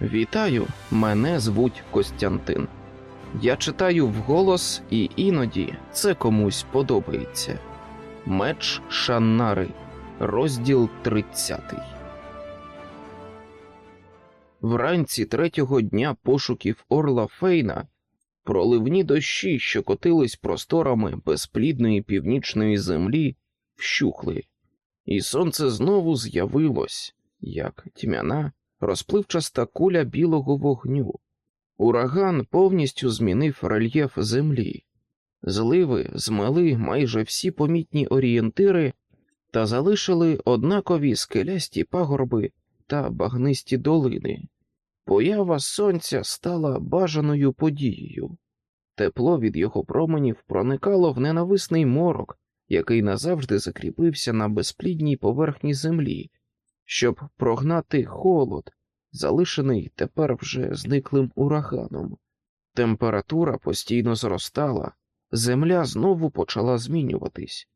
Вітаю, мене звуть Костянтин. Я читаю вголос, і іноді це комусь подобається. Меч Шаннари, розділ 30. Вранці третього дня пошуків Орла Фейна проливні дощі, що котились просторами безплідної північної землі, вщухли, і сонце знову з'явилось, як тьмяна, розпливчаста куля білого вогню. Ураган повністю змінив рельєф землі, зливи змели майже всі помітні орієнтири та залишили однакові скелясті пагорби та багнисті долини. Поява сонця стала бажаною подією. Тепло від його променів проникало в ненависний морок, який назавжди закріпився на безплідній поверхні землі, щоб прогнати холод, залишений тепер вже зниклим ураганом. Температура постійно зростала, земля знову почала змінюватись.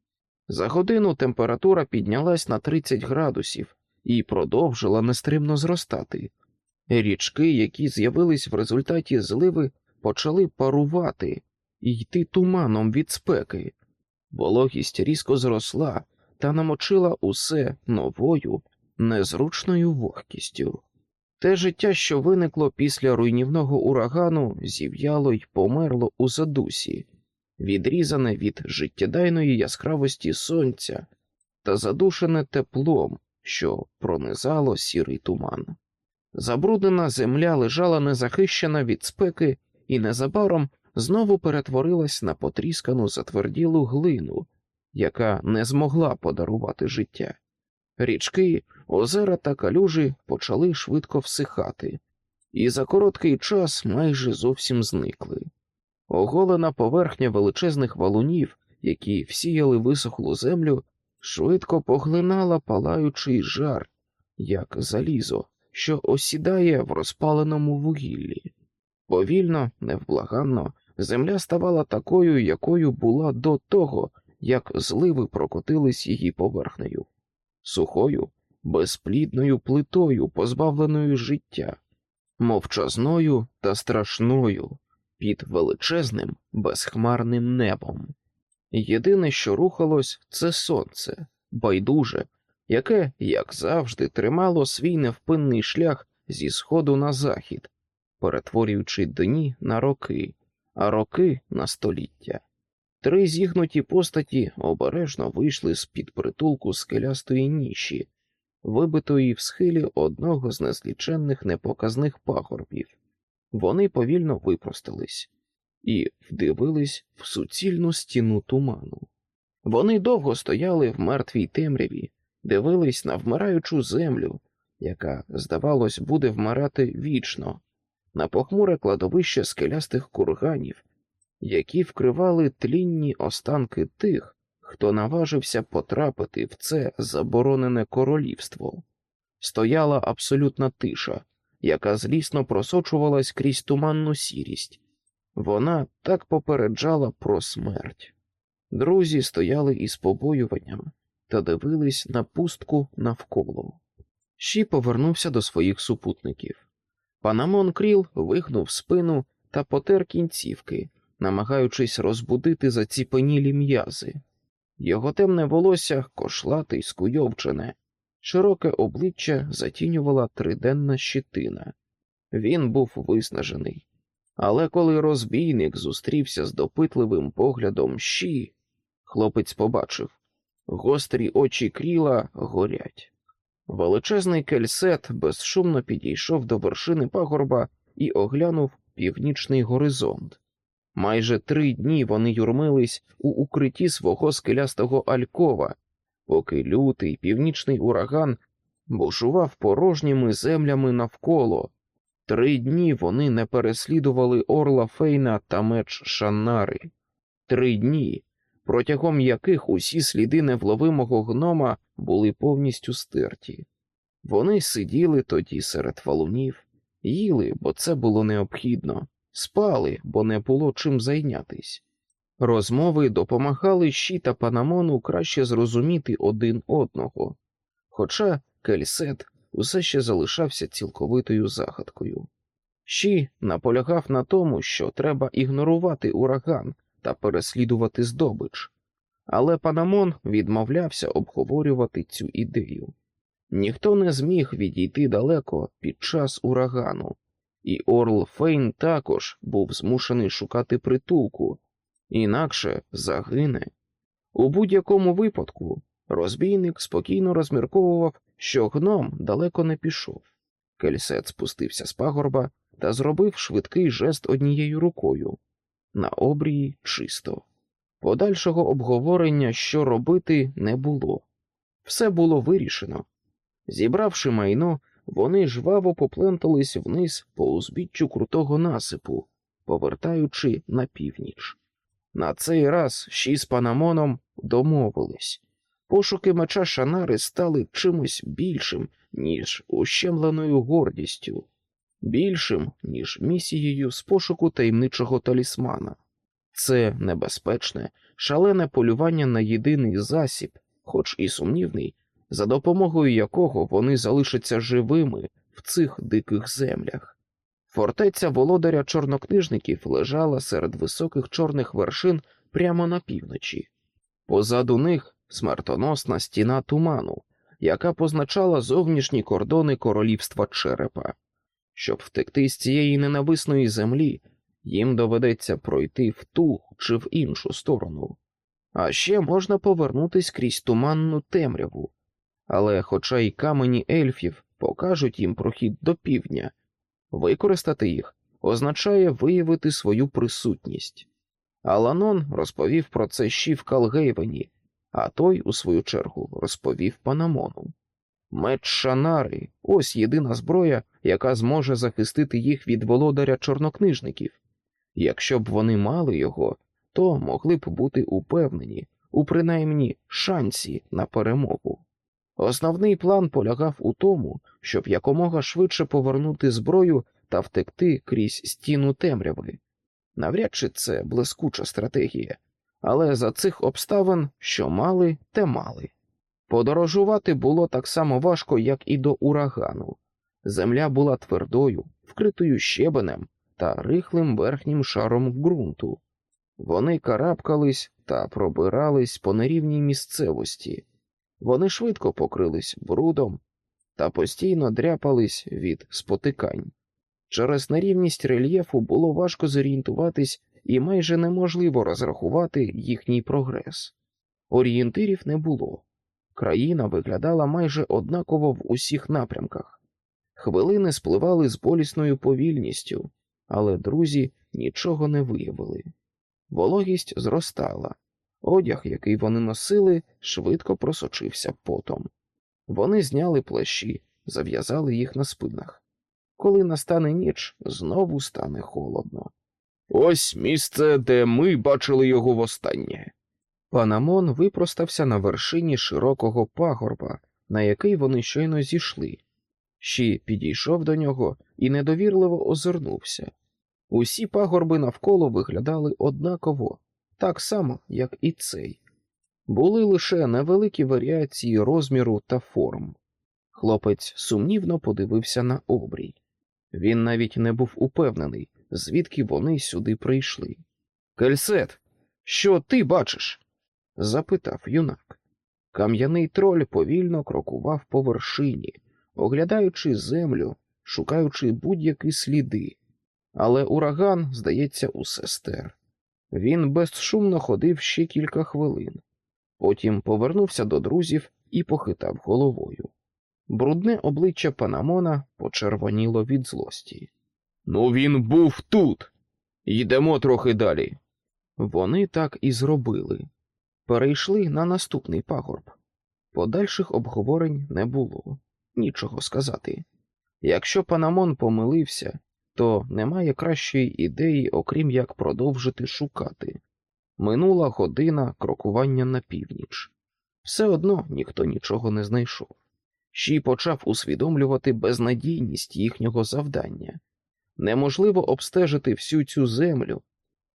За годину температура піднялась на 30 градусів і продовжила нестримно зростати. Річки, які з'явились в результаті зливи, почали парувати і йти туманом від спеки. Вологість різко зросла та намочила усе новою, незручною вогкістю. Те життя, що виникло після руйнівного урагану, зів'яло й померло у задусі, відрізане від життєдайної яскравості сонця та задушене теплом, що пронизало сірий туман. Забруднена земля лежала незахищена від спеки і незабаром знову перетворилась на потріскану затверділу глину, яка не змогла подарувати життя. Річки, озера та калюжі почали швидко всихати, і за короткий час майже зовсім зникли. Оголена поверхня величезних валунів, які всіяли висохлу землю, швидко поглинала палаючий жар, як залізо, що осідає в розпаленому вугіллі. Повільно, невблаганно, земля ставала такою, якою була до того, як зливи прокотились її поверхнею, сухою, безплідною плитою, позбавленою життя, мовчазною та страшною, під величезним, безхмарним небом. Єдине, що рухалось, це сонце, байдуже, яке, як завжди, тримало свій невпинний шлях зі сходу на захід, перетворюючи дні на роки, а роки на століття. Три зігнуті постаті обережно вийшли з під притулку скелястої ніші, вибитої в схилі одного з незліченних непоказних пагорбів. Вони повільно випростались і вдивились в суцільну стіну туману. Вони довго стояли в мертвій темряві, дивились на вмираючу землю, яка, здавалось, буде вмирати вічно, на похмуре кладовище скелястих курганів, які вкривали тлінні останки тих, хто наважився потрапити в це заборонене королівство. Стояла абсолютна тиша, яка злісно просочувалась крізь туманну сірість. Вона так попереджала про смерть. Друзі стояли із побоюванням та дивились на пустку навколо. Ші повернувся до своїх супутників. Панамон Кріл вигнув спину та потер кінцівки, намагаючись розбудити заціпенілі м'язи. Його темне волосся кошлате й скуйовчене, широке обличчя затінювала триденна щитина. Він був виснажений. Але коли розбійник зустрівся з допитливим поглядом щі, хлопець побачив гострі очі кріла горять. Величезний кельсет безшумно підійшов до вершини пагорба і оглянув північний горизонт. Майже три дні вони юрмились у укритті свого скелястого алькова, поки лютий північний ураган бушував порожніми землями навколо. Три дні вони не переслідували орла Фейна та меч Шаннари. Три дні, протягом яких усі сліди невловимого гнома були повністю стерті. Вони сиділи тоді серед валунів, їли, бо це було необхідно, спали, бо не було чим зайнятись. Розмови допомагали щі та Панамону краще зрозуміти один одного, хоча Кельсет усе ще залишався цілковитою загадкою. Щі наполягав на тому, що треба ігнорувати ураган та переслідувати здобич, але Панамон відмовлявся обговорювати цю ідею. Ніхто не зміг відійти далеко під час урагану, і Орл Фейн також був змушений шукати притулку, інакше загине. У будь-якому випадку розбійник спокійно розмірковував, що гном далеко не пішов. Кельсет спустився з пагорба та зробив швидкий жест однією рукою. На обрії чисто. Подальшого обговорення, що робити, не було. Все було вирішено. Зібравши майно, вони жваво поплентались вниз по узбіччю крутого насипу, повертаючи на північ. На цей раз Ші з Панамоном домовились. Пошуки меча Шанари стали чимось більшим, ніж ущемленою гордістю, більшим, ніж місією з пошуку таємничого талісмана. Це небезпечне, шалене полювання на єдиний засіб, хоч і сумнівний, за допомогою якого вони залишаться живими в цих диких землях. Фортеця володаря чорнокнижників лежала серед високих чорних вершин прямо на півночі. Позаду них смертоносна стіна туману, яка позначала зовнішні кордони королівства черепа. Щоб втекти з цієї ненависної землі, їм доведеться пройти в ту чи в іншу сторону. А ще можна повернутись крізь туманну темряву. Але, хоча й камені ельфів покажуть їм прохід до півдня, використати їх означає виявити свою присутність. Аланон розповів про це ще в Калгейвені, а той, у свою чергу, розповів Панамону. Меч Шанари ось єдина зброя, яка зможе захистити їх від володаря чорнокнижників. Якщо б вони мали його, то могли б бути упевнені у принаймні шансі на перемогу. Основний план полягав у тому, щоб якомога швидше повернути зброю та втекти крізь стіну темряви. Навряд чи це блискуча стратегія, але за цих обставин, що мали, те мали. Подорожувати було так само важко, як і до урагану. Земля була твердою, вкритою щебенем та рихлим верхнім шаром ґрунту. Вони карабкались та пробирались по нерівній місцевості. Вони швидко покрились брудом та постійно дряпались від спотикань. Через нерівність рельєфу було важко зорієнтуватись і майже неможливо розрахувати їхній прогрес. Орієнтирів не було. Країна виглядала майже однаково в усіх напрямках. Хвилини спливали з болісною повільністю, але друзі нічого не виявили. Вологість зростала, одяг, який вони носили, швидко просочився потом. Вони зняли плащі, зав'язали їх на спинах. Коли настане ніч, знову стане холодно. Ось місце, де ми бачили його востаннє. Панамон випростався на вершині широкого пагорба, на який вони щойно зійшли. Щі підійшов до нього і недовірливо озирнувся. Усі пагорби навколо виглядали однаково, так само, як і цей. Були лише невеликі варіації розміру та форм. Хлопець сумнівно подивився на обрій. Він навіть не був упевнений, звідки вони сюди прийшли. Кельсет, що ти бачиш? запитав юнак. Кам'яний троль повільно крокував по вершині, оглядаючи землю, шукаючи будь-які сліди, але ураган, здається, усе стер. Він безшумно ходив ще кілька хвилин, потім повернувся до друзів і похитав головою. Брудне обличчя Панамона почервоніло від злості. Ну, він був тут. Йдемо трохи далі. Вони так і зробили. Перейшли на наступний пагорб. Подальших обговорень не було, нічого сказати. Якщо Панамон помилився, то немає кращої ідеї, окрім як продовжити шукати. Минула година крокування на північ. Все одно ніхто нічого не знайшов. Щій почав усвідомлювати безнадійність їхнього завдання. Неможливо обстежити всю цю землю,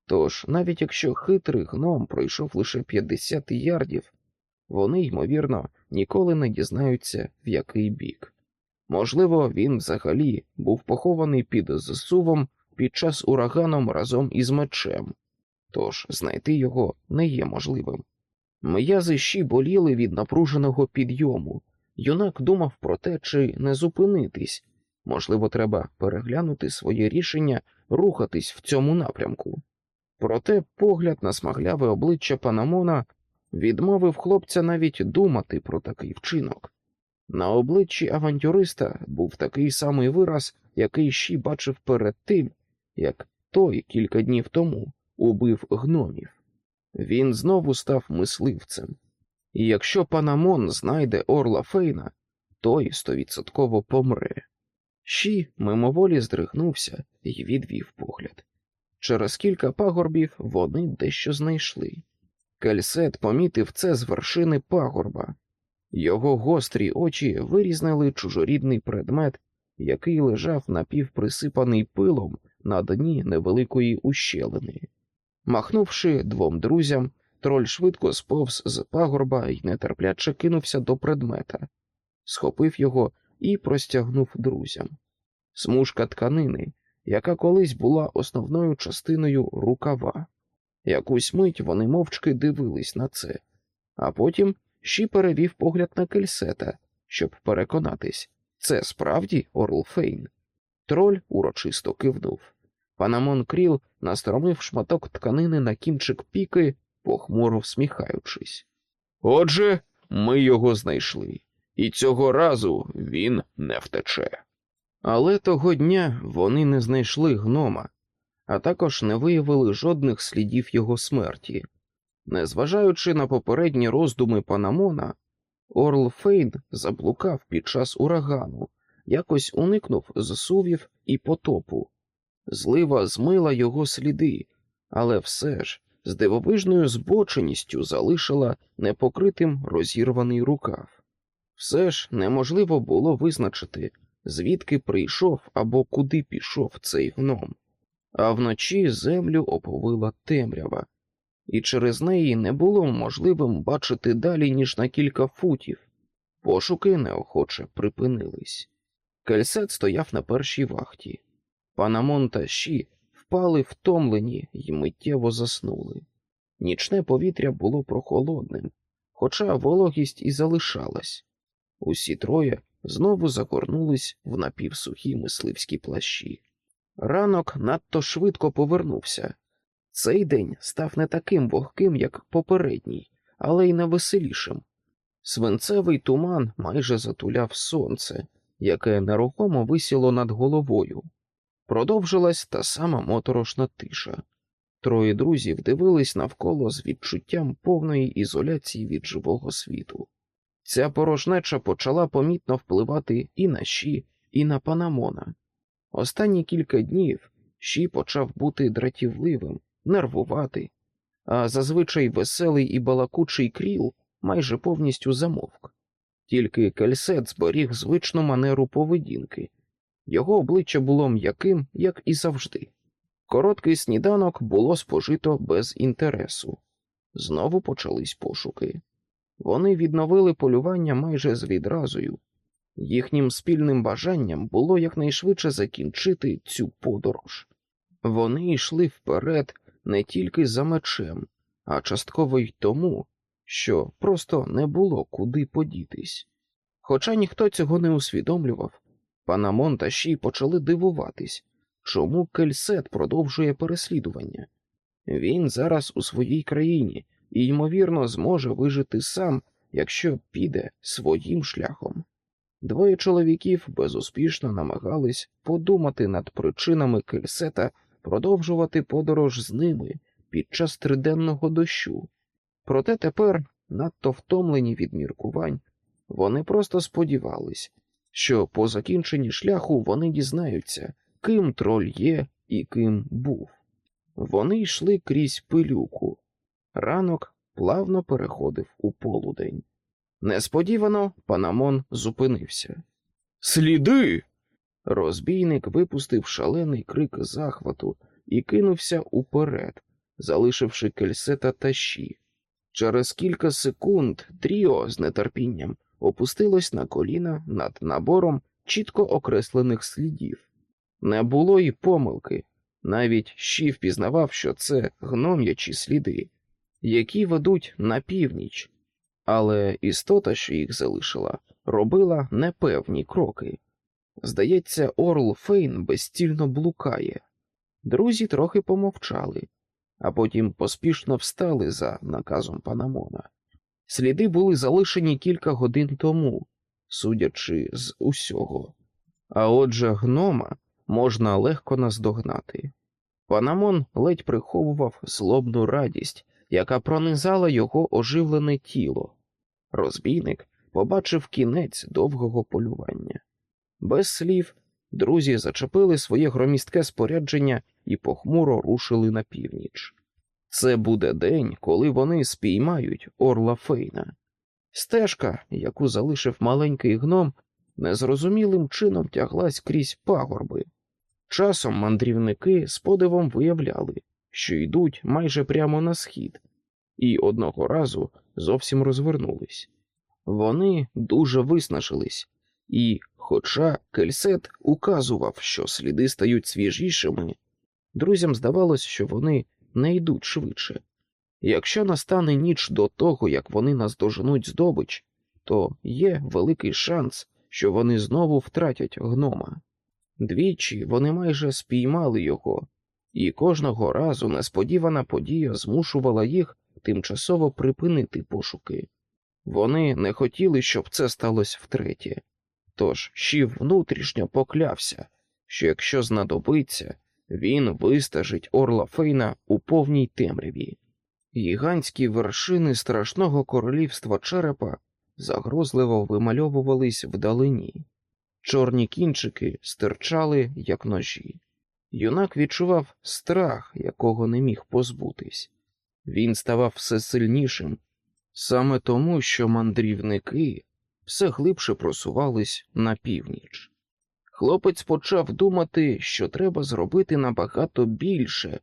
тож, навіть якщо хитрий гном пройшов лише 50 ярдів, вони, ймовірно, ніколи не дізнаються, в який бік. Можливо, він взагалі був похований під зсувом під час ураганом разом із мечем, тож знайти його не є можливим. М'язи щі боліли від напруженого підйому. Юнак думав про те, чи не зупинитись. Можливо, треба переглянути своє рішення рухатись в цьому напрямку. Проте погляд на смагляве обличчя Панамона відмовив хлопця навіть думати про такий вчинок. На обличчі авантюриста був такий самий вираз, який Щі бачив перед тим, як той кілька днів тому убив гномів. Він знову став мисливцем, і якщо Панамон знайде орла Фейна, той стовідсотково помре. Щі мимоволі здригнувся і відвів погляд. Через кілька пагорбів вони дещо знайшли. Кельсет помітив це з вершини пагорба. Його гострі очі вирізнили чужорідний предмет, який лежав напівприсипаний пилом на дні невеликої ущелини. Махнувши двом друзям, троль швидко сповз з пагорба і нетерпляче кинувся до предмета, схопив його і простягнув друзям. Смужка тканини, яка колись була основною частиною рукава. Якусь мить вони мовчки дивились на це, а потім Щі перевів погляд на кельсета, щоб переконатись, це справді Орл Фейн. Троль урочисто кивнув. Панамон Кріл настромив шматок тканини на кінчик піки, похмуро всміхаючись. Отже, ми його знайшли, і цього разу він не втече. Але того дня вони не знайшли гнома, а також не виявили жодних слідів його смерті. Незважаючи на попередні роздуми Панамона, Орл Фейн заблукав під час урагану, якось уникнув зсувів і потопу. Злива змила його сліди, але все ж з дивовижною збоченістю залишила непокритим розірваний рукав. Все ж неможливо було визначити, звідки прийшов або куди пішов цей гном, а вночі землю оповила темрява і через неї не було можливим бачити далі, ніж на кілька футів. Пошуки неохоче припинились. Кельсет стояв на першій вахті. Панамон та Ші впали втомлені й миттєво заснули. Нічне повітря було прохолодним, хоча вологість і залишалась. Усі троє знову загорнулись в напівсухі мисливські плащі. Ранок надто швидко повернувся, цей день став не таким вогким, як попередній, але й невеселішим. Свинцевий туман майже затуляв сонце, яке нерухомо висіло над головою. Продовжилась та сама моторошна тиша. Троє друзів дивились навколо з відчуттям повної ізоляції від живого світу. Ця порожнеча почала помітно впливати і на Ші, і на Панамона. Останні кілька днів Ші почав бути дратівливим нервувати, а зазвичай веселий і балакучий кріл майже повністю замовк. Тільки кальсет зберіг звичну манеру поведінки, його обличчя було м'яким, як і завжди. Короткий сніданок було спожито без інтересу. Знову почались пошуки. Вони відновили полювання майже з відразою. Їхнім спільним бажанням було якнайшвидше закінчити цю подорож. Вони йшли вперед, не тільки за мечем, а частково й тому, що просто не було куди подітись. Хоча ніхто цього не усвідомлював, Панамон та почали дивуватись, чому Кельсет продовжує переслідування. Він зараз у своїй країні і, ймовірно, зможе вижити сам, якщо піде своїм шляхом. Двоє чоловіків безуспішно намагались подумати над причинами Кельсета продовжувати подорож з ними під час триденного дощу. Проте тепер, надто втомлені від міркувань, вони просто сподівались, що по закінченні шляху вони дізнаються, ким троль є і ким був. Вони йшли крізь пилюку. Ранок плавно переходив у полудень. Несподівано Панамон зупинився. Сліди. Розбійник випустив шалений крик захвату і кинувся уперед, залишивши кельсета та. Через кілька секунд Тріо з нетерпінням опустилось на коліна над набором чітко окреслених слідів. Не було й помилки, навіть щі впізнавав, що це гном'ячі сліди, які ведуть на північ, але істота, що їх залишила, робила непевні кроки. Здається, Орл Фейн безцільно блукає. Друзі трохи помовчали, а потім поспішно встали за наказом Панамона. Сліди були залишені кілька годин тому, судячи з усього. А отже, гнома можна легко наздогнати. Панамон ледь приховував злобну радість, яка пронизала його оживлене тіло. Розбійник побачив кінець довгого полювання. Без слів друзі зачепили своє громістке спорядження і похмуро рушили на північ. Це буде день, коли вони спіймають орла Фейна. Стежка, яку залишив маленький гном, незрозумілим чином тяглась крізь пагорби. Часом мандрівники з подивом виявляли, що йдуть майже прямо на схід, і одного разу зовсім розвернулись. Вони дуже виснажились, і, хоча Кельсет указував, що сліди стають свіжішими, друзям здавалось, що вони не йдуть швидше. Якщо настане ніч до того, як вони наздоженуть здобич, то є великий шанс, що вони знову втратять гнома. Двічі вони майже спіймали його, і кожного разу несподівана подія змушувала їх тимчасово припинити пошуки. Вони не хотіли, щоб це сталося втретє, тож Шів внутрішньо поклявся, що якщо знадобиться, він вистежить орла Фейна у повній темряві. Гігантські вершини страшного королівства черепа загрозливо вимальовувались вдалині. Чорні кінчики стирчали, як ножі. Юнак відчував страх, якого не міг позбутись. Він ставав все сильнішим, саме тому, що мандрівники все глибше просувались на північ. Хлопець почав думати, що треба зробити набагато більше.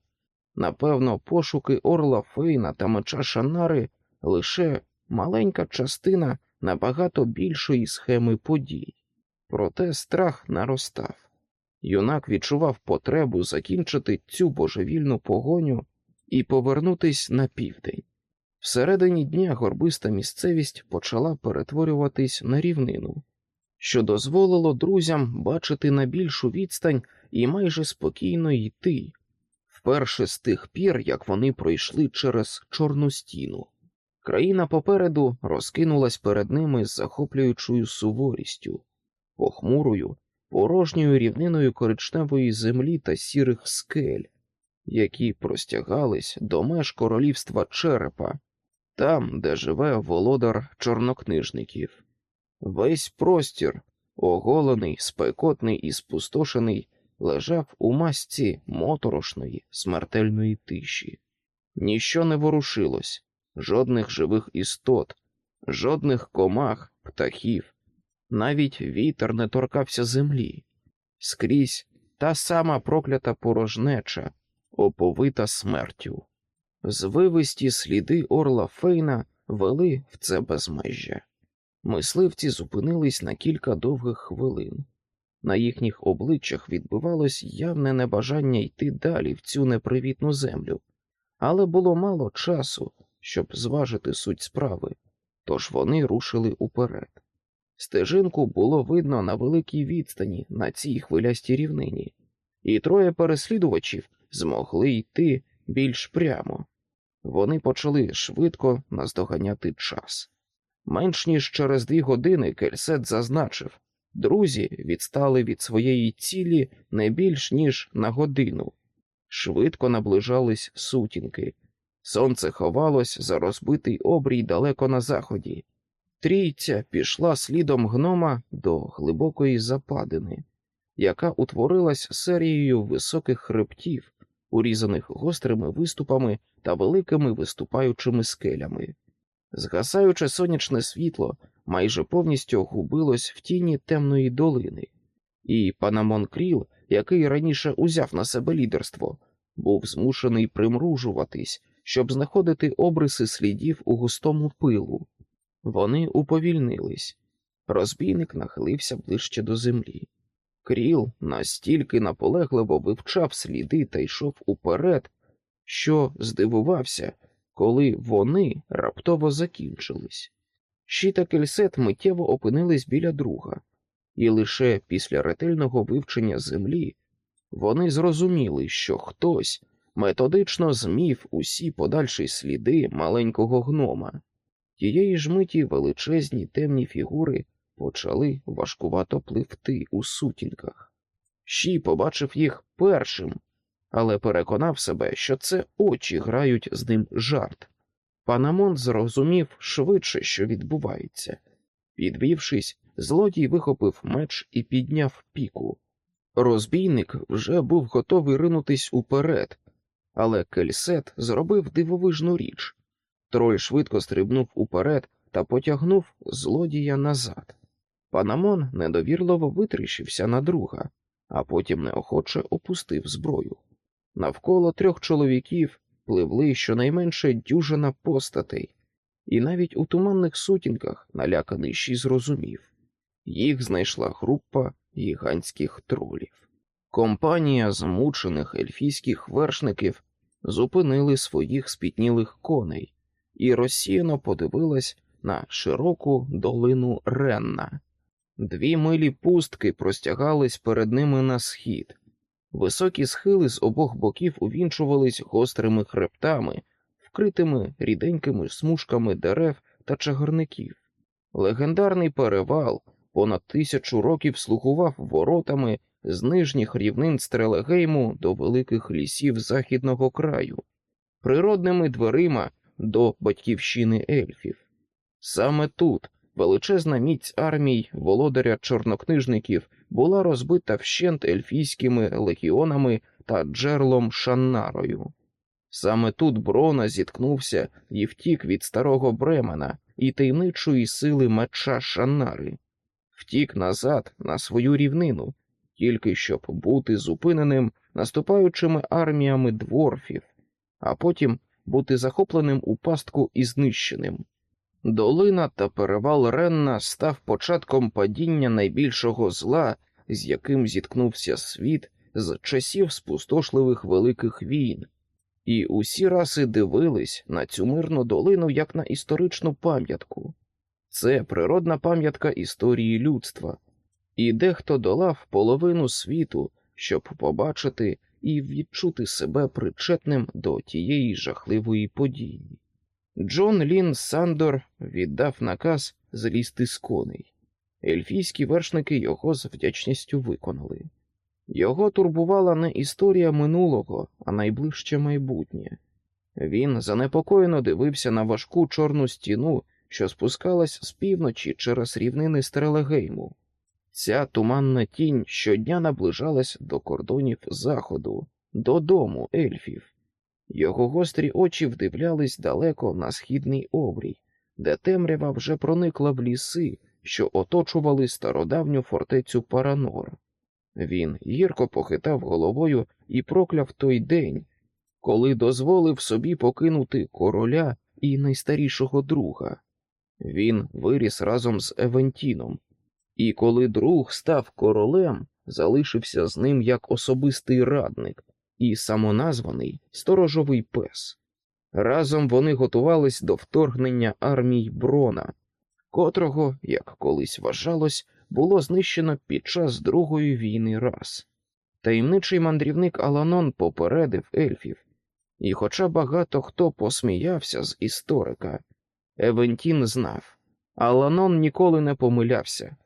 Напевно, пошуки орла Фейна та меча Шанари лише маленька частина набагато більшої схеми подій. Проте страх наростав. Юнак відчував потребу закінчити цю божевільну погоню і повернутись на південь. Всередині дня горбиста місцевість почала перетворюватись на рівнину, що дозволило друзям бачити на більшу відстань і майже спокійно йти, вперше з тих пір, як вони пройшли через Чорну стіну. Країна попереду розкинулась перед ними з захоплюючою суворістю, похмурою, порожньою рівниною коричневої землі та сірих скель, які простягались до меж королівства черепа, там, де живе володар чорнокнижників. Весь простір, оголений, спекотний і спустошений, лежав у масці моторошної, смертельної тиші. Ніщо не ворушилось, жодних живих істот, жодних комах, птахів, навіть вітер не торкався землі, скрізь та сама проклята порожнеча, оповита смертю. Звивисті сліди орла Фейна вели в це безмежжя. Мисливці зупинились на кілька довгих хвилин. На їхніх обличчях відбивалось явне небажання йти далі в цю непривітну землю, але було мало часу, щоб зважити суть справи, тож вони рушили уперед. Стежинку було видно на великій відстані на цій хвилястій рівнині, і троє переслідувачів змогли йти більш прямо. Вони почали швидко наздоганяти час. Менш ніж через дві години Кельсет зазначив друзі відстали від своєї цілі не більш ніж на годину. Швидко наближались сутінки. Сонце ховалось за розбитий обрій далеко на заході. Трійця пішла слідом гнома до глибокої западини, яка утворилась серією високих хребтів, урізаних гострими виступами та великими виступаючими скелями. Згасаюче сонячне світло майже повністю губилось в тіні темної долини, і Панамон Кріл, який раніше узяв на себе лідерство, був змушений примружуватись, щоб знаходити обриси слідів у густому пилу. Вони уповільнились. Розбійник нахилився ближче до землі. Кріл настільки наполегливо вивчав сліди та йшов уперед, що здивувався, коли вони раптово закінчились. Щі та кельсет миттєво опинились біля друга, і лише після ретельного вивчення землі вони зрозуміли, що хтось методично змів усі подальші сліди маленького гнома. Тієї ж миті величезні темні фігури почали важкувато пливти у сутінках. Щі побачив їх першим, але переконав себе, що це очі грають з ним жарт. Панамон зрозумів швидше, що відбувається. Підвівшись, злодій вихопив меч і підняв піку. Розбійник вже був готовий ринутись уперед, але кельсет зробив дивовижну річ. Троль швидко стрибнув уперед та потягнув злодія назад. Панамон недовірливо витріщився на друга, а потім неохоче опустив зброю. Навколо трьох чоловіків пливли щонайменше дюжина постатей, і навіть у туманних сутінках наляканий Ші зрозумів їх знайшла група гігантських тролів. Компанія змучених ельфійських вершників зупинили своїх спітнілих коней і розсіяно подивилась на широку долину Ренна. Дві милі пустки простягались перед ними на схід. Високі схили з обох боків увінчувались гострими хребтами, вкритими ріденькими смужками дерев та чагарників. Легендарний перевал понад тисячу років слугував воротами з нижніх рівнин Стрелегейму до великих лісів західного краю, природними дверима до батьківщини ельфів. Саме тут величезна міць армій володаря чорнокнижників була розбита вщент ельфійськими легіонами та джерлом Шаннарою. Саме тут Брона зіткнувся і втік від старого Бремена і таємничої сили меча Шаннари, втік назад на свою рівнину, тільки щоб бути зупиненим наступаючими арміями дворфів, а потім бути захопленим у пастку і знищеним. Долина та перевал Ренна став початком падіння найбільшого зла, з яким зіткнувся світ з часів спустошливих великих війн, і усі раси дивились на цю мирну долину як на історичну пам'ятку. Це природна пам'ятка історії людства, і дехто долав половину світу, щоб побачити і відчути себе причетним до тієї жахливої події. Джон Лін Сандор віддав наказ злізти з коней. Ельфійські вершники його з вдячністю виконали. Його турбувала не історія минулого, а найближче майбутнє. Він занепокоєно дивився на важку чорну стіну, що спускалась з півночі через рівнини Стрелегейму. Ця туманна тінь щодня наближалась до кордонів заходу, додому ельфів. Його гострі очі вдивлялись далеко на східний обрій, де темрява вже проникла в ліси, що оточували стародавню фортецю Паранор. Він гірко похитав головою і прокляв той день, коли дозволив собі покинути короля і найстарішого друга. Він виріс разом з Евентіном, і коли друг став королем, залишився з ним як особистий радник і самоназваний сторожовий пес. Разом вони готувались до вторгнення армій Брона, котрого, як колись вважалось, було знищено під час Другої війни раз. Таємничий мандрівник Аланон попередив ельфів, і, хоча багато хто посміявся з історика, Евентін знав, Аланон ніколи не помилявся.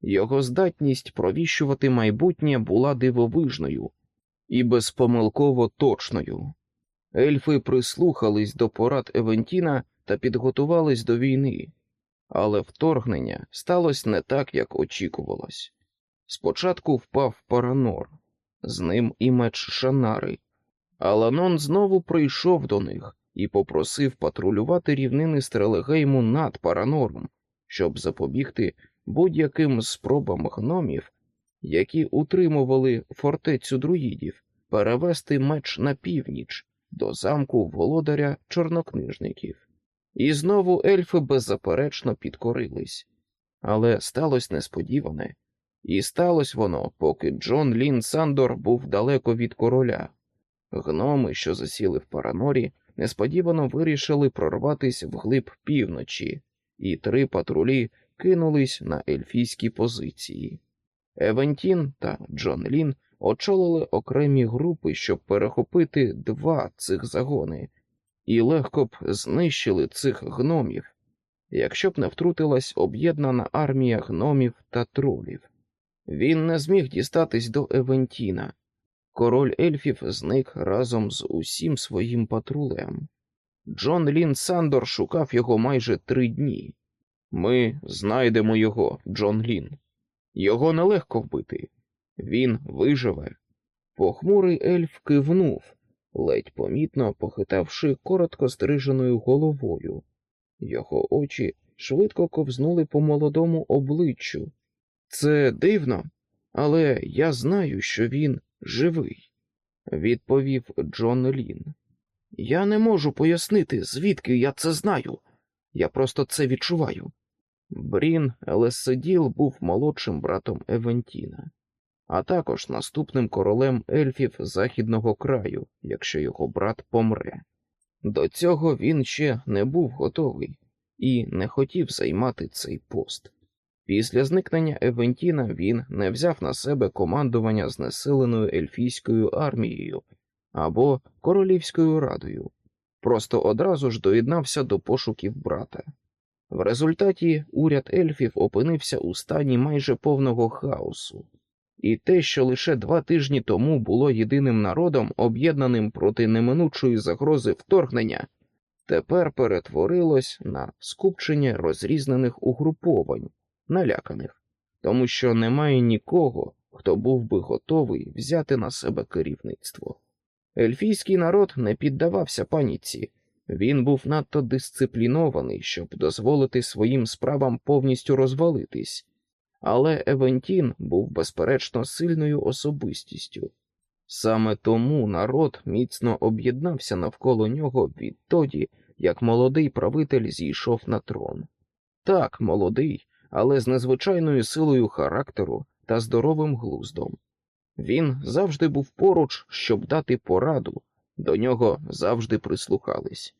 Його здатність провіщувати майбутнє була дивовижною і безпомилково точною. Ельфи прислухались до порад Евентіна та підготувались до війни, але вторгнення сталося не так, як очікувалось. Спочатку впав Паранор, з ним і меч Шанари, Аланон знову прийшов до них і попросив патрулювати рівнини Стрелегейму над Паранором, щоб запобігти будь-яким спробам гномів, які утримували фортецю друїдів, перевести меч на північ до замку володаря чорнокнижників. І знову ельфи беззаперечно підкорились. Але сталося несподіване, і сталося воно, поки Джон Лін Сандор був далеко від короля. Гноми, що засіли в Паранорі, несподівано вирішили прорватися вглиб півночі, і три патрулі кинулись на ельфійські позиції. Евентін та Джон Лін очолили окремі групи, щоб перехопити два цих загони, і легко б знищили цих гномів, якщо б не втрутилась об'єднана армія гномів та тролів. Він не зміг дістатись до Евентіна. Король ельфів зник разом з усім своїм патрулем. Джон Лін Сандор шукав його майже три дні. Ми знайдемо його, Джон Лін. Його нелегко вбити. Він виживе. Похмурий ельф кивнув, ледь помітно похитавши коротко стриженою головою. Його очі швидко ковзнули по молодому обличчю. Це дивно, але я знаю, що він живий, відповів Джон Лін. Я не можу пояснити, звідки я це знаю. Я просто це відчуваю. Брін Елеседіл був молодшим братом Евентіна, а також наступним королем ельфів західного краю, якщо його брат помре. До цього він ще не був готовий і не хотів займати цей пост. Після зникнення Евентіна він не взяв на себе командування знесиленою ельфійською армією або королівською радою, просто одразу ж доєднався до пошуків брата. В результаті уряд ельфів опинився у стані майже повного хаосу, і те, що лише два тижні тому було єдиним народом, об'єднаним проти неминучої загрози вторгнення, тепер перетворилось на скупчення розрізнених угруповань, наляканих, тому що немає нікого, хто був би готовий взяти на себе керівництво. Ельфійський народ не піддавався паніці. Він був надто дисциплінований, щоб дозволити своїм справам повністю розвалитись, але Евентін був безперечно сильною особистістю. Саме тому народ міцно об'єднався навколо нього відтоді, як молодий правитель зійшов на трон. Так, молодий, але з незвичайною силою характеру та здоровим глуздом. Він завжди був поруч, щоб дати пораду, до нього завжди прислухались.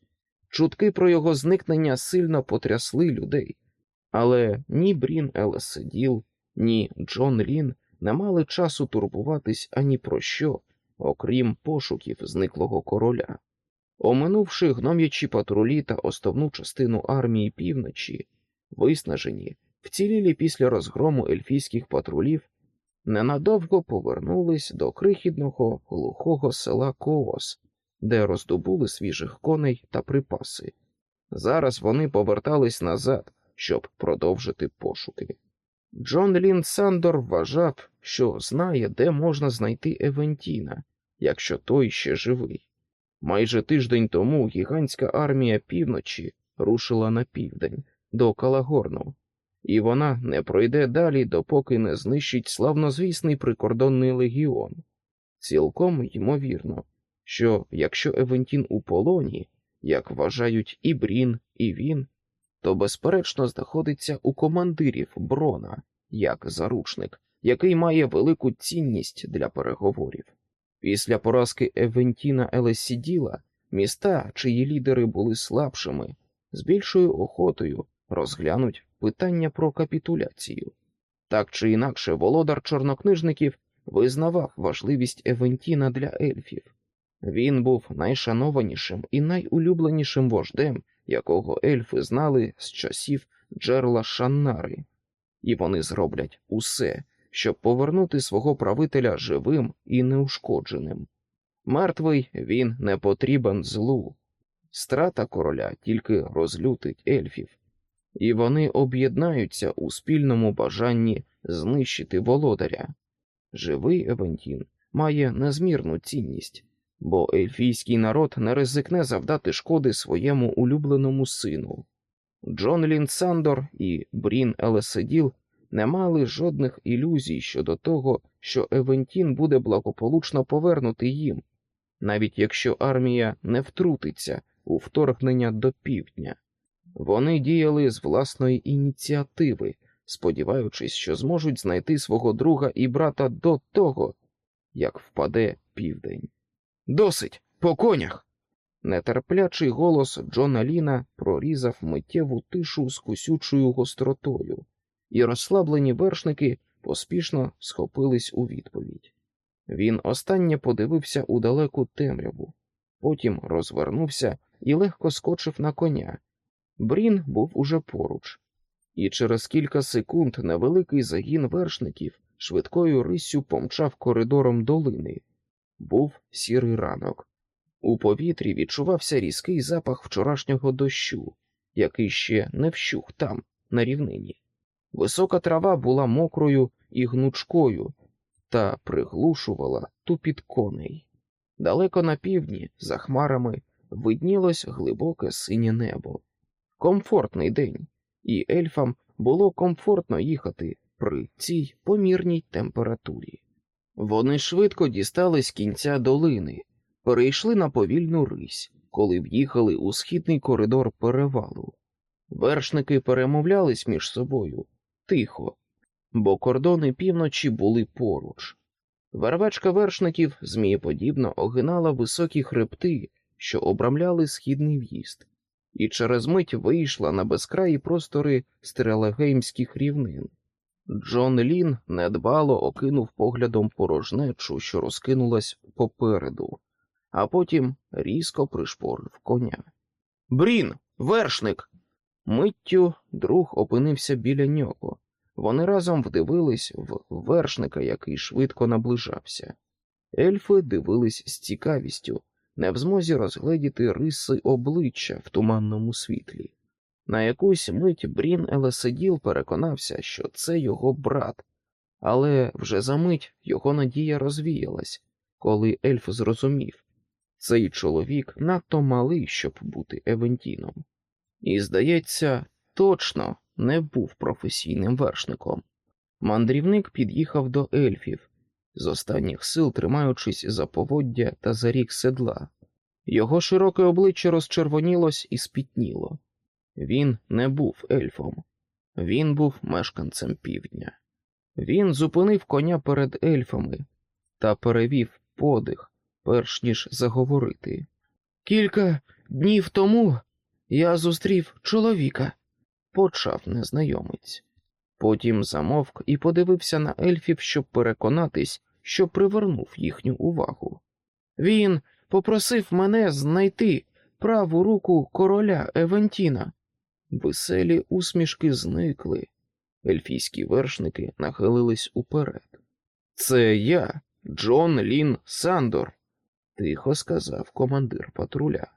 Чутки про його зникнення сильно потрясли людей, але ні Брін Елеседіл, ні Джон Лін не мали часу турбуватись ані про що, окрім пошуків зниклого короля. Оминувши гном'ячі патрулі та основну частину армії півночі, виснажені, вцілілі після розгрому ельфійських патрулів, ненадовго повернулись до крихітного глухого села Коос, де роздобули свіжих коней та припаси. Зараз вони повертались назад, щоб продовжити пошуки. Джон Лін Сандор вважав, що знає, де можна знайти Евентіна, якщо той ще живий. Майже тиждень тому гігантська армія півночі рушила на південь до Калагорну, і вона не пройде далі, допоки не знищить славнозвісний прикордонний легіон. Цілком ймовірно, що якщо Евентін у полоні, як вважають і Брін, і він, то безперечно знаходиться у командирів Брона як заручник, який має велику цінність для переговорів. Після поразки Евентіна Елесіділа міста, чиї лідери були слабшими, з більшою охотою розглянуть питання про капітуляцію. Так чи інакше, володар чорнокнижників визнавав важливість Евентіна для ельфів. Він був найшанованішим і найулюбленішим вождем, якого ельфи знали з часів джерла Шаннари, і вони зроблять усе, щоб повернути свого правителя живим і неушкодженим. Мертвий він не потрібен злу. Страта короля тільки розлютить ельфів, і вони об'єднаються у спільному бажанні знищити володаря. Живий Евентін має незмірну цінність, бо ельфійський народ не ризикне завдати шкоди своєму улюбленому сину. Джон Лін Сандор і Брін Елеседіл не мали жодних ілюзій щодо того, що Евентін буде благополучно повернути їм, навіть якщо армія не втрутиться у вторгнення до півдня. Вони діяли з власної ініціативи, сподіваючись, що зможуть знайти свого друга і брата до того, як впаде південь. Досить по конях. Нетерплячий голос Джона Ліна прорізав миттєву тишу з кусючою гостротою, і розслаблені вершники поспішно схопились у відповідь. Він останнє подивився у далеку темряву, потім розвернувся і легко скочив на коня. Брін був уже поруч, і через кілька секунд невеликий загін вершників швидкою риссю помчав коридором долини. Був сірий ранок. У повітрі відчувався різкий запах вчорашнього дощу, який ще не вщух там, на рівнині. Висока трава була мокрою і гнучкою та приглушувала тупіт коней. Далеко на півдні, за хмарами, виднілось глибоке синє небо. Комфортний день, і ельфам було комфортно їхати при цій помірній температурі. Вони швидко дістались кінця долини, перейшли на повільну рись, коли в'їхали у східний коридор перевалу. Вершники перемовлялись між собою тихо, бо кордони півночі були поруч. Вервечка вершників змієподібно огинала високі хребти, що обрамляли східний в'їзд, і через мить вийшла на безкраї простори стрелегеймських рівнин. Джон Лін недбало окинув поглядом порожнечу, що розкинулась попереду, а потім різко пришпорив коня. Брін, вершник. Миттю друг опинився біля нього. Вони разом вдивились в вершника, який швидко наближався. Ельфи дивились з цікавістю, не в змозі розгледіти риси обличчя в туманному світлі. На якусь мить Брін Елеседіл переконався, що це його брат, але вже за мить його надія розвіялась, коли ельф зрозумів цей чоловік надто малий, щоб бути Евентіном, і, здається, точно не був професійним вершником. Мандрівник під'їхав до ельфів, з останніх сил тримаючись за поводдя та за ріг седла. Його широке обличчя розчервонілось і спітніло. Він не був ельфом, він був мешканцем півдня. Він зупинив коня перед ельфами та перевів подих, перш ніж заговорити. Кілька днів тому я зустрів чоловіка, почав незнайомець. Потім замовк і подивився на ельфів, щоб переконатись, що привернув їхню увагу. Він попросив мене знайти праву руку короля Евентіна. Веселі усмішки зникли. Ельфійські вершники нахилились уперед. Це я, Джон Лін Сандор, тихо сказав командир патруля.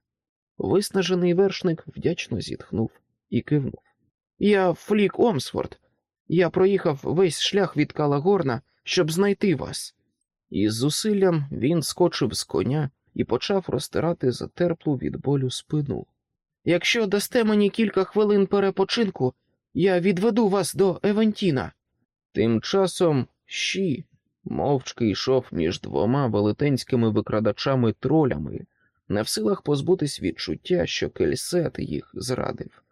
Виснажений вершник вдячно зітхнув і кивнув. Я Флік Омсфорд. Я проїхав весь шлях від Калагорна, щоб знайти вас. Із зусиллям він скочив з коня і почав розтирати затерплу від болю спину. Якщо дасте мені кілька хвилин перепочинку, я відведу вас до Евентіна. Тим часом щі мовчки йшов між двома велетенськими викрадачами тролями, не в силах позбутись відчуття, що кельсет їх зрадив.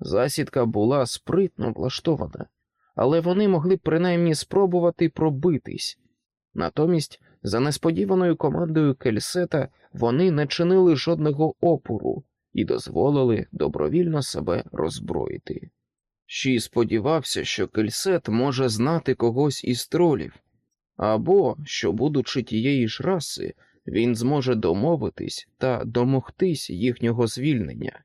Засідка була спритно влаштована, але вони могли принаймні спробувати пробитись. Натомість, за несподіваною командою Кельсета, вони не чинили жодного опору і дозволили добровільно себе роззброїти. Щі сподівався, що Кельсет може знати когось із тролів, або що, будучи тієї ж раси, він зможе домовитись та домогтись їхнього звільнення,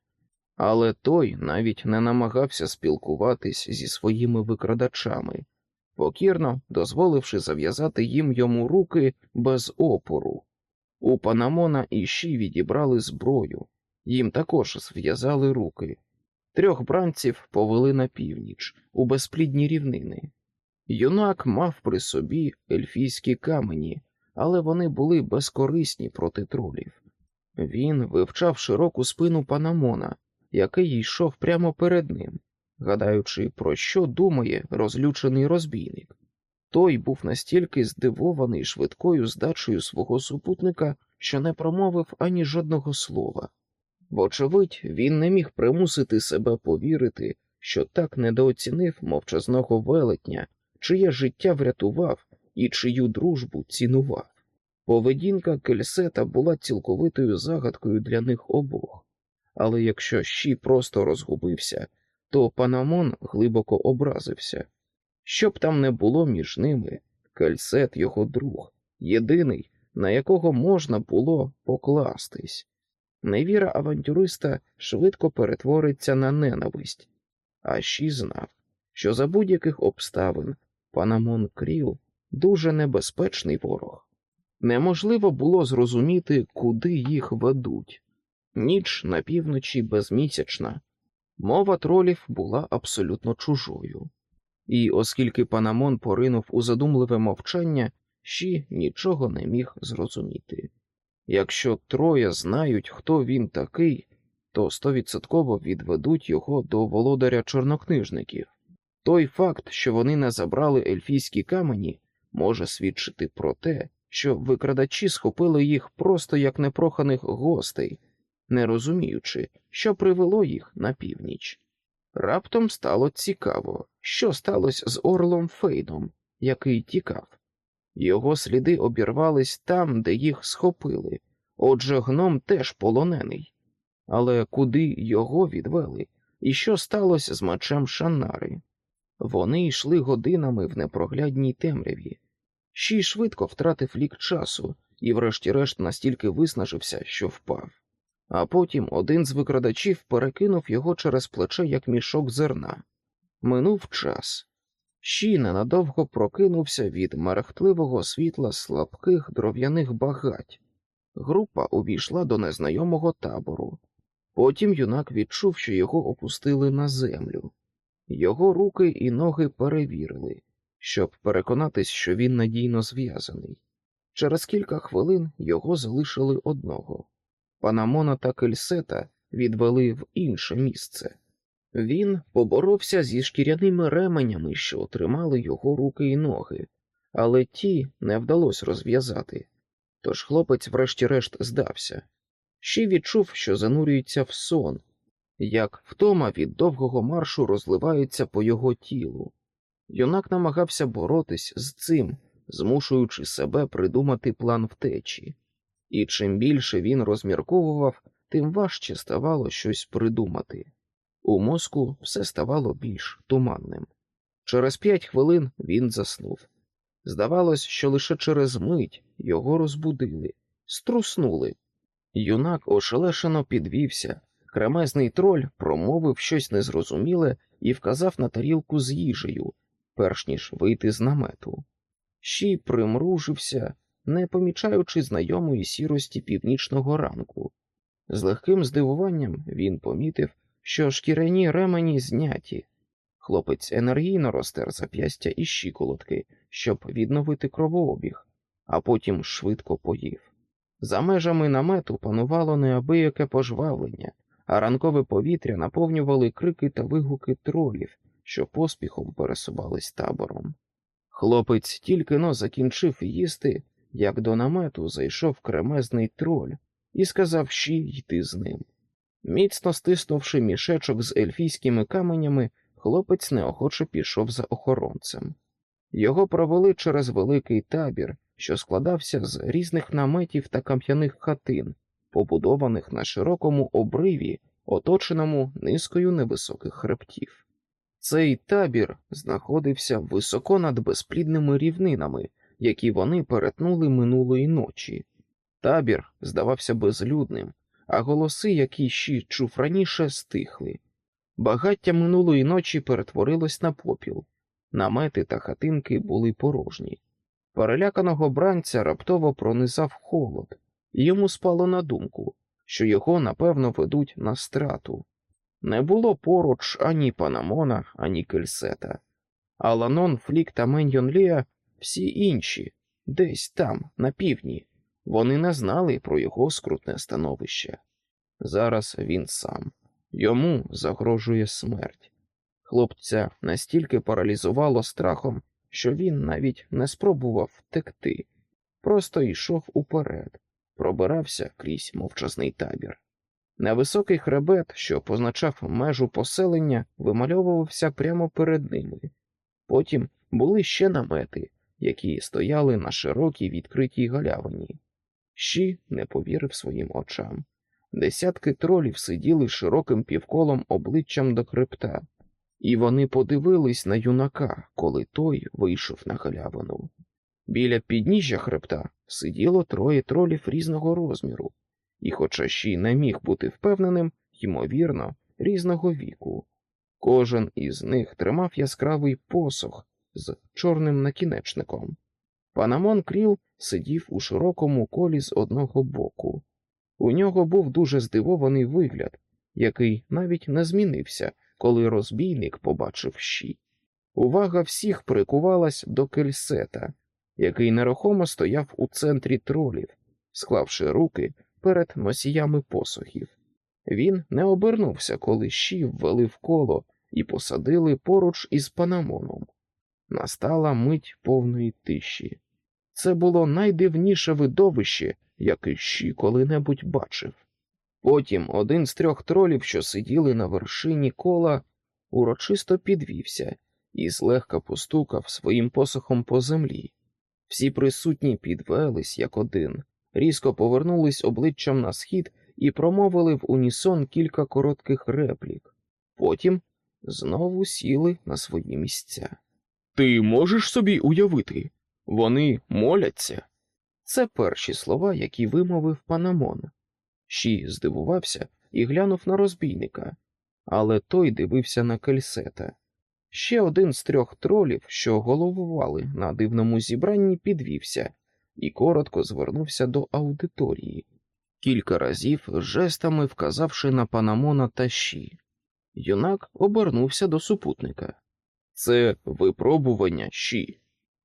але той навіть не намагався спілкуватись зі своїми викрадачами, покірно дозволивши зав'язати їм йому руки без опору. У Панамона і Ші відібрали зброю, їм також зв'язали руки. Трьох бранців повели на північ, у безплідні рівнини. Юнак мав при собі ельфійські камені, але вони були безкорисні проти тролів. Він вивчав широку спину Панамона, який йшов прямо перед ним, гадаючи, про що думає розлючений розбійник. Той був настільки здивований швидкою здачею свого супутника, що не промовив ані жодного слова. Вочевидь, він не міг примусити себе повірити, що так недооцінив мовчазного велетня, чиє життя врятував і чию дружбу цінував. Поведінка Кельсета була цілковитою загадкою для них обох, але якщо Щі просто розгубився, то Панамон глибоко образився. Щоб там не було між ними, Кельсет його друг, єдиний, на якого можна було покластись. Невіра авантюриста швидко перетвориться на ненависть, а Щі знав, що за будь-яких обставин Панамон Кріл дуже небезпечний ворог. Неможливо було зрозуміти, куди їх ведуть. Ніч на півночі безмісячна, мова тролів була абсолютно чужою, і оскільки Панамон поринув у задумливе мовчання, Щі нічого не міг зрозуміти. Якщо троє знають, хто він такий, то стовідсотково відведуть його до володаря чорнокнижників. Той факт, що вони не забрали ельфійські камені, може свідчити про те, що викрадачі схопили їх просто як непроханих гостей, не розуміючи, що привело їх на північ. Раптом стало цікаво, що сталося з Орлом Фейном, який тікав. Його сліди обірвались там, де їх схопили, отже, гном теж полонений. Але куди його відвели, і що сталося з мечем Шанари? Вони йшли годинами в непроглядній темряві. Щій швидко втратив лік часу і, врешті-решт, настільки виснажився, що впав. А потім один з викрадачів перекинув його через плече як мішок зерна. Минув час. Щі ненадовго прокинувся від мерехтливого світла слабких дров'яних багать. Група увійшла до незнайомого табору. Потім юнак відчув, що його опустили на землю. Його руки і ноги перевірили, щоб переконатись, що він надійно зв'язаний. Через кілька хвилин його залишили одного. Панамона та Кельсета відвели в інше місце. Він поборовся зі шкіряними ременями, що тримали його руки і ноги, але ті не вдалося розв'язати. Тож хлопець, врешті-решт, здався. Ще відчув, що занурюється в сон, як втома від довгого маршу розливається по його тілу. Юнак намагався боротись з цим, змушуючи себе придумати план втечі, і чим більше він розмірковував, тим важче ставало щось придумати. У мозку все ставало більш туманним. Через п'ять хвилин він заснув. Здавалось, що лише через мить його розбудили, струснули. Юнак ошелешено підвівся. Кремезний троль промовив щось незрозуміле і вказав на тарілку з їжею, перш ніж вийти з намету. Щій примружився, не помічаючи знайомої сірості північного ранку. З легким здивуванням він помітив, що шкіряні ремені зняті. Хлопець енергійно розтер зап'ястя і щиколотки, щоб відновити кровообіг, а потім швидко поїв. За межами намету панувало неабияке пожвавлення, а ранкове повітря наповнювали крики та вигуки тролів, що поспіхом пересувались табором. Хлопець тільки но закінчив їсти, як до намету зайшов кремезний троль і сказав щі йти з ним. Міцно стиснувши мішечок з ельфійськими каменями, хлопець неохоче пішов за охоронцем. Його провели через великий табір, що складався з різних наметів та кам'яних хатин, побудованих на широкому обриві, оточеному низкою невисоких хребтів. Цей табір знаходився високо над безплідними рівнинами, які вони перетнули минулої ночі. Табір здавався безлюдним, а голоси, які ще чув раніше, стихли. Багаття минулої ночі перетворилось на попіл, намети та хатинки були порожні. Переляканого бранця раптово пронизав холод, і йому спало на думку, що його напевно ведуть на страту. Не було поруч ані Панамона, ані Кельсета, а Ланон, Флік та Меньйон Лія всі інші, десь там, на півдні, вони не знали про його скрутне становище. Зараз він сам, йому загрожує смерть. Хлопця настільки паралізувало страхом, що він навіть не спробував втекти, просто йшов уперед, пробирався крізь мовчазний табір. Невисокий хребет, що позначав межу поселення, вимальовувався прямо перед ними. Потім були ще намети, які стояли на широкій відкритій галявині. Щі не повірив своїм очам. Десятки тролів сиділи широким півколом обличчям до хребта, і вони подивились на юнака, коли той вийшов на галявину. Біля підніжжя хребта сиділо троє тролів різного розміру, і, хоча Щі не міг бути впевненим, ймовірно, різного віку. Кожен із них тримав яскравий посох з чорним накінечником. Панамон Кріл сидів у широкому колі з одного боку. У нього був дуже здивований вигляд, який навіть не змінився, коли розбійник побачив щі. Увага всіх прикувалась до кельсета, який нерухомо стояв у центрі тролів, склавши руки перед носіями посохів. Він не обернувся, коли щі ввели в коло і посадили поруч із панамоном. Настала мить повної тиші. Це було найдивніше видовище, яке щі коли-небудь бачив. Потім один з трьох тролів, що сиділи на вершині кола, урочисто підвівся і злегка постукав своїм посохом по землі. Всі присутні підвелись як один, різко повернулись обличчям на схід і промовили в унісон кілька коротких реплік. Потім знову сіли на свої місця. Ти можеш собі уявити? Вони моляться. Це перші слова, які вимовив панамон. Ші здивувався і глянув на розбійника, але той дивився на кельсета. Ще один з трьох тролів, що головували на дивному зібранні, підвівся і коротко звернувся до аудиторії, кілька разів жестами вказавши на панамона та щі. Юнак обернувся до супутника. Це випробування щі,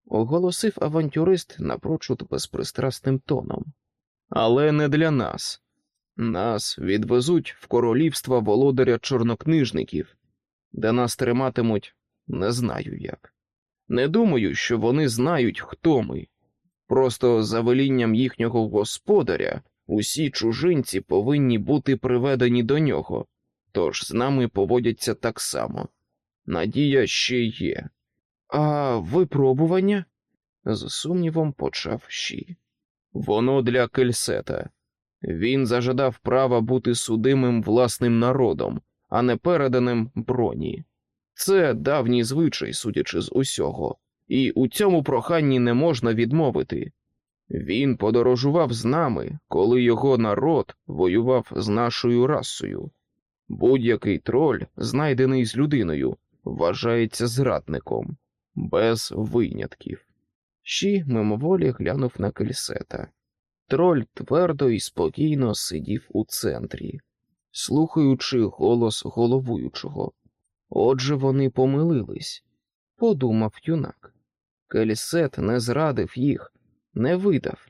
оголосив авантюрист напрочуд безпристрасним тоном. Але не для нас. Нас відвезуть в королівство володаря чорнокнижників, де нас триматимуть не знаю як. Не думаю, що вони знають, хто ми. Просто за велінням їхнього господаря усі чужинці повинні бути приведені до нього, тож з нами поводяться так само. Надія ще є. А випробування? з сумнівом почав Щі. Воно для Кельсета. Він зажадав права бути судимим власним народом, а не переданим броні. Це давній звичай, судячи з усього, і у цьому проханні не можна відмовити. Він подорожував з нами, коли його народ воював з нашою расою. Будь-який троль, знайдений з людиною, вважається зрадником, без винятків. Щі мимоволі глянув на кельсета. Троль твердо і спокійно сидів у центрі, слухаючи голос головуючого. Отже, вони помилились, подумав юнак. Кельсет не зрадив їх, не видав.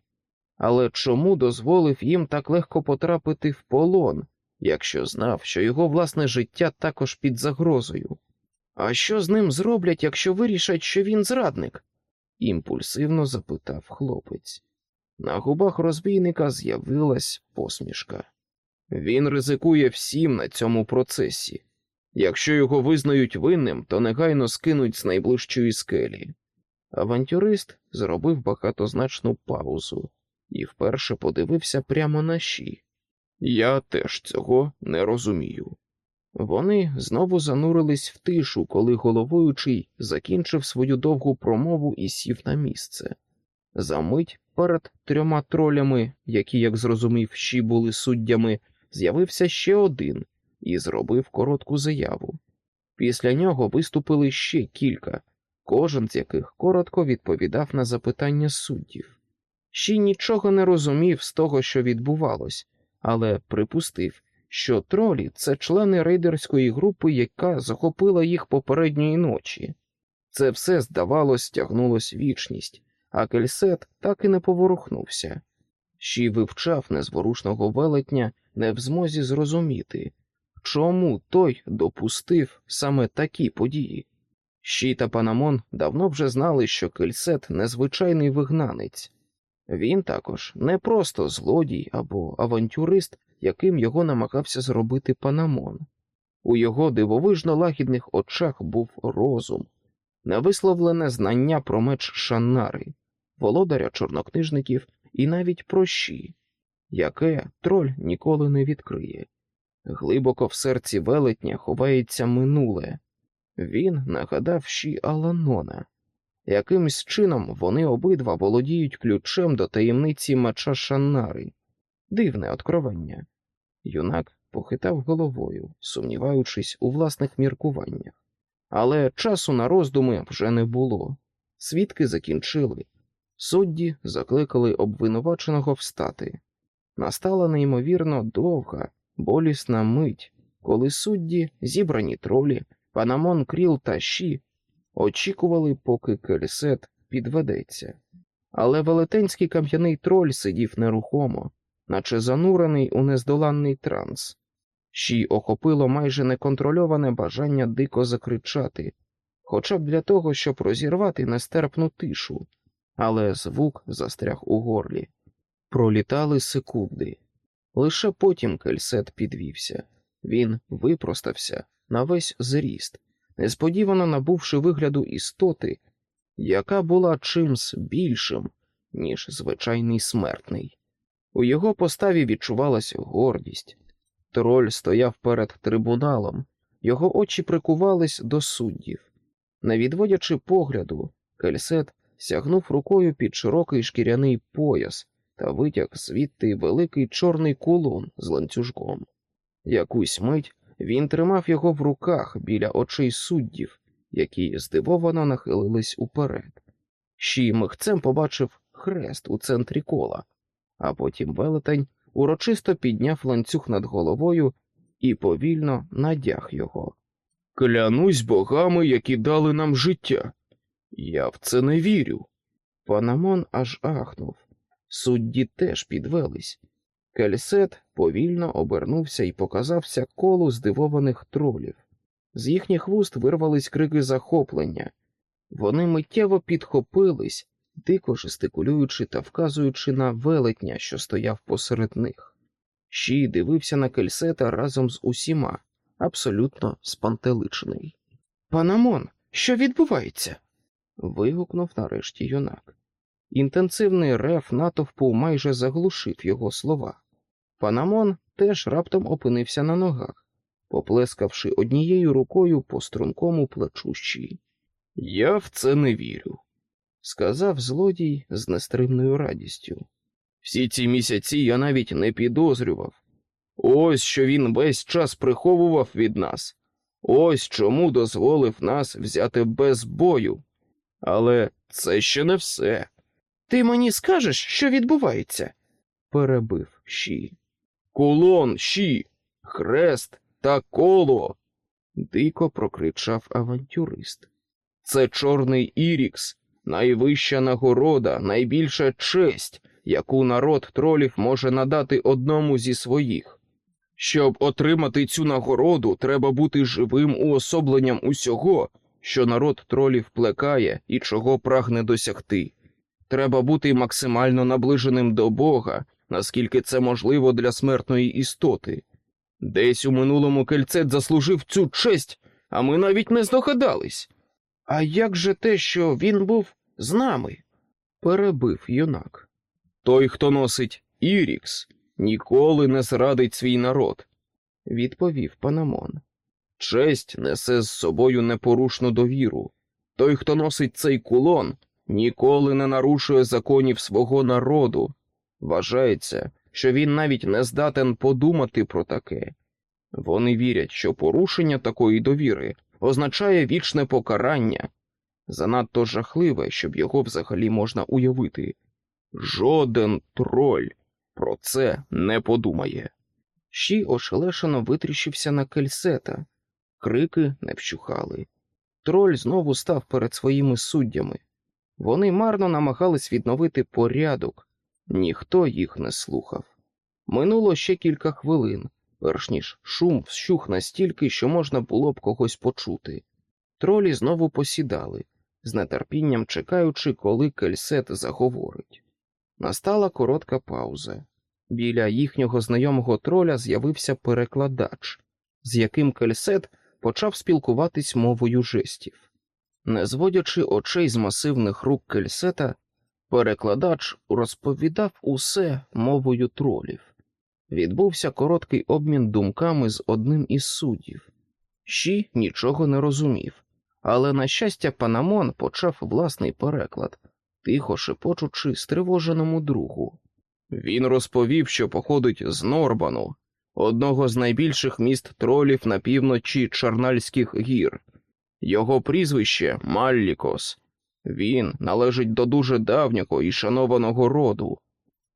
Але чому дозволив їм так легко потрапити в полон, якщо знав, що його власне життя також під загрозою? А що з ним зроблять, якщо вирішать, що він зрадник? імпульсивно запитав хлопець. На губах розбійника з'явилась посмішка. Він ризикує всім на цьому процесі. Якщо його визнають винним, то негайно скинуть з найближчої скелі. Авантюрист зробив багатозначну паузу і вперше подивився прямо на щі. Я теж цього не розумію. Вони знову занурились в тишу, коли головуючий закінчив свою довгу промову і сів на місце. Замить перед трьома тролями, які, як зрозумів, щі були суддями, з'явився ще один і зробив коротку заяву. Після нього виступили ще кілька, кожен з яких коротко відповідав на запитання суддів. Ще нічого не розумів з того, що відбувалось, але припустив, що тролі це члени рейдерської групи, яка захопила їх попередньої ночі. Це все, здавалось, тягнулось вічність, а кельсет так і не поворухнувся. Щі вивчав незворушного велетня, не в змозі зрозуміти, чому той допустив саме такі події. Щі та Панамон давно вже знали, що кельсет незвичайний вигнанець. Він також не просто злодій або авантюрист, яким його намагався зробити Панамон. У його дивовижно лагідних очах був розум, невисловлене знання про меч Шаннари, володаря чорнокнижників і навіть про Щі, яке троль ніколи не відкриє. Глибоко в серці велетня ховається минуле. Він нагадав щі Аланона. Якимсь чином вони обидва володіють ключем до таємниці меча Шаннари. Дивне откровення. Юнак похитав головою, сумніваючись у власних міркуваннях. Але часу на роздуми вже не було. Свідки закінчили. Судді закликали обвинуваченого встати. Настала неймовірно довга, болісна мить, коли судді, зібрані тролі, Панамон Кріл та Ші очікували, поки Кельсет підведеться. Але велетенський кам'яний троль сидів нерухомо, наче занурений у нездоланний транс. Ші охопило майже неконтрольоване бажання дико закричати, хоча б для того, щоб розірвати нестерпну тишу, але звук застряг у горлі. Пролітали секунди. Лише потім кельсет підвівся. Він випростався на весь зріст, несподівано набувши вигляду істоти, яка була чимсь більшим, ніж звичайний смертний. У його поставі відчувалася гордість. Троль стояв перед трибуналом, його очі прикувались до суддів. Не відводячи погляду, кельсет сягнув рукою під широкий шкіряний пояс та витяг звідти великий чорний кулон з ланцюжком. Якусь мить він тримав його в руках біля очей суддів, які здивовано нахилились уперед. Щі михцем побачив хрест у центрі кола, а потім велетень урочисто підняв ланцюг над головою і повільно надяг його. Клянусь богами, які дали нам життя. Я в це не вірю. Панамон аж ахнув. Судді теж підвелись. Кельсет повільно обернувся і показався колу здивованих тролів. З їхніх вуст вирвались крики захоплення. Вони миттєво підхопились, дико жестикулюючи та вказуючи на велетня, що стояв посеред них. Щі дивився на кельсета разом з усіма, абсолютно спантеличений. Панамон, що відбувається? вигукнув нарешті юнак. Інтенсивний рев натовпу майже заглушив його слова. Панамон теж раптом опинився на ногах, поплескавши однією рукою по стрункому плечу Щі. Я в це не вірю, сказав злодій з нестримною радістю. Всі ці місяці я навіть не підозрював. Ось що він весь час приховував від нас, ось чому дозволив нас взяти без бою. Але це ще не все. Ти мені скажеш, що відбувається? перебив Ші. Кулон, Ші, хрест та коло. дико прокричав авантюрист. Це чорний Ірікс, найвища нагорода, найбільша честь, яку народ тролів може надати одному зі своїх. Щоб отримати цю нагороду, треба бути живим уособленням усього, що народ тролів плекає і чого прагне досягти. Треба бути максимально наближеним до Бога, наскільки це можливо для смертної істоти. Десь у минулому кельцет заслужив цю честь, а ми навіть не здогадались. А як же те, що він був з нами? перебив юнак. Той, хто носить Ірікс, ніколи не зрадить свій народ, відповів Панамон. Честь несе з собою непорушну довіру. Той, хто носить цей кулон, ніколи не нарушує законів свого народу. Вважається, що він навіть не здатен подумати про таке. Вони вірять, що порушення такої довіри означає вічне покарання, занадто жахливе, щоб його взагалі можна уявити. Жоден троль про це не подумає. Щі ошелешено витріщився на кельсета, крики не вщухали. Троль знову став перед своїми суддями. Вони марно намагались відновити порядок, ніхто їх не слухав. Минуло ще кілька хвилин, перш ніж шум вщух настільки, що можна було б когось почути. Тролі знову посідали, з нетерпінням чекаючи, коли кельсет заговорить. Настала коротка пауза. Біля їхнього знайомого троля з'явився перекладач, з яким Кельсет почав спілкуватись мовою жестів. Не зводячи очей з масивних рук Кельсета, перекладач розповідав усе мовою тролів. Відбувся короткий обмін думками з одним із суддів. Щі нічого не розумів, але, на щастя, Панамон почав власний переклад, тихо шепочучи стривоженому другу. Він розповів, що походить з Норбану, одного з найбільших міст тролів на півночі Чарнальських гір. Його прізвище Маллікос. Він належить до дуже давнього і шанованого роду.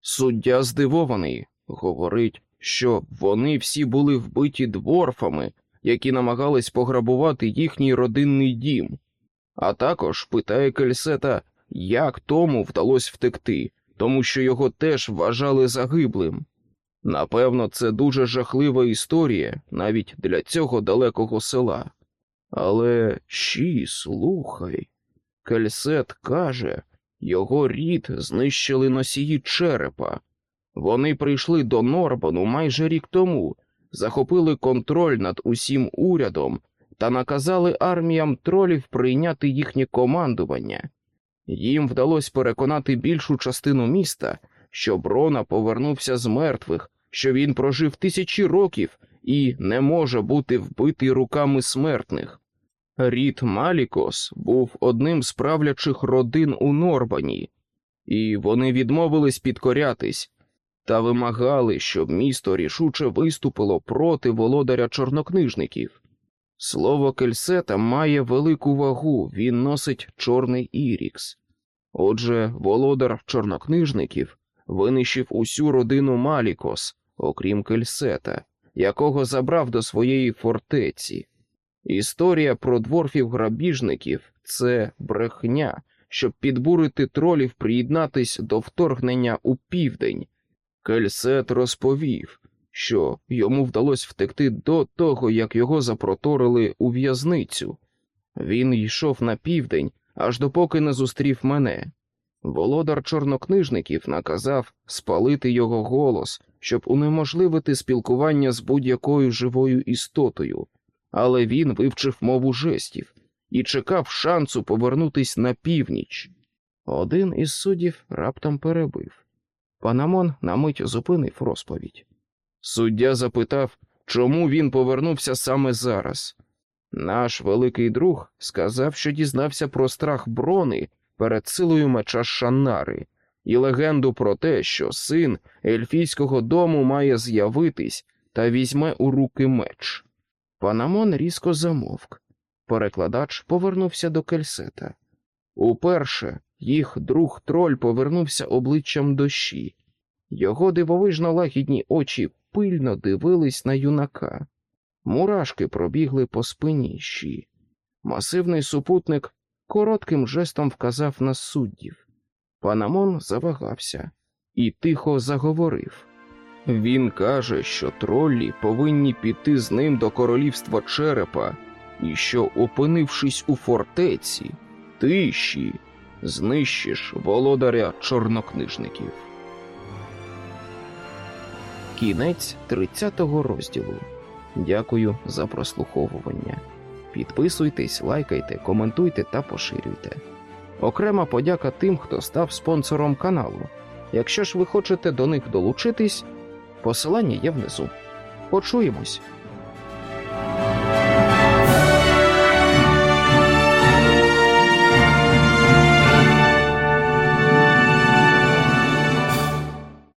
Суддя здивований, говорить, що вони всі були вбиті дворфами, які намагались пограбувати їхній родинний дім, а також питає Кельсета, як тому вдалося втекти, тому що його теж вважали загиблим. Напевно, це дуже жахлива історія навіть для цього далекого села. Але щі, слухай, Кельсет каже, його рід знищили носії черепа. Вони прийшли до Норбану майже рік тому, захопили контроль над усім урядом та наказали арміям тролів прийняти їхнє командування. Їм вдалося переконати більшу частину міста, що Брона повернувся з мертвих, що він прожив тисячі років і не може бути вбитий руками смертних. Рід Малікос був одним з правлячих родин у Норбані, і вони відмовились підкорятись та вимагали, щоб місто рішуче виступило проти володаря чорнокнижників. Слово Кельсета має велику вагу, він носить чорний ірікс. Отже, володар чорнокнижників винищив усю родину Малікос, окрім Кельсета, якого забрав до своєї фортеці. Історія про дворфів грабіжників це брехня, щоб підбурити тролів приєднатись до вторгнення у південь. Кельсет розповів, що йому вдалося втекти до того, як його запроторили у в'язницю. Він йшов на південь, аж допоки не зустрів мене. Володар чорнокнижників наказав спалити його голос, щоб унеможливити спілкування з будь-якою живою істотою, але він вивчив мову жестів і чекав шансу повернутись на північ. Один із суддів раптом перебив. Панамон на мить зупинив розповідь. Суддя запитав, чому він повернувся саме зараз. Наш великий друг сказав, що дізнався про страх брони перед силою меча Шаннари і легенду про те, що син ельфійського дому має з'явитись та візьме у руки меч. Панамон різко замовк. Перекладач повернувся до кельсета. Уперше їх друг троль повернувся обличчям до Щі. Його дивовижно лагідні очі пильно дивились на юнака. Мурашки пробігли по спині Щі. Масивний супутник коротким жестом вказав на суддів. Панамон завагався і тихо заговорив. Він каже, що троллі повинні піти з ним до королівства черепа, і що, опинившись у фортеці, тиші, знищиш володаря чорнокнижників. Кінець 30-го розділу. Дякую за прослуховування. Підписуйтесь, лайкайте, коментуйте та поширюйте. Окрема подяка тим, хто став спонсором каналу. Якщо ж ви хочете до них долучитись, посилання є внизу. Почуємось!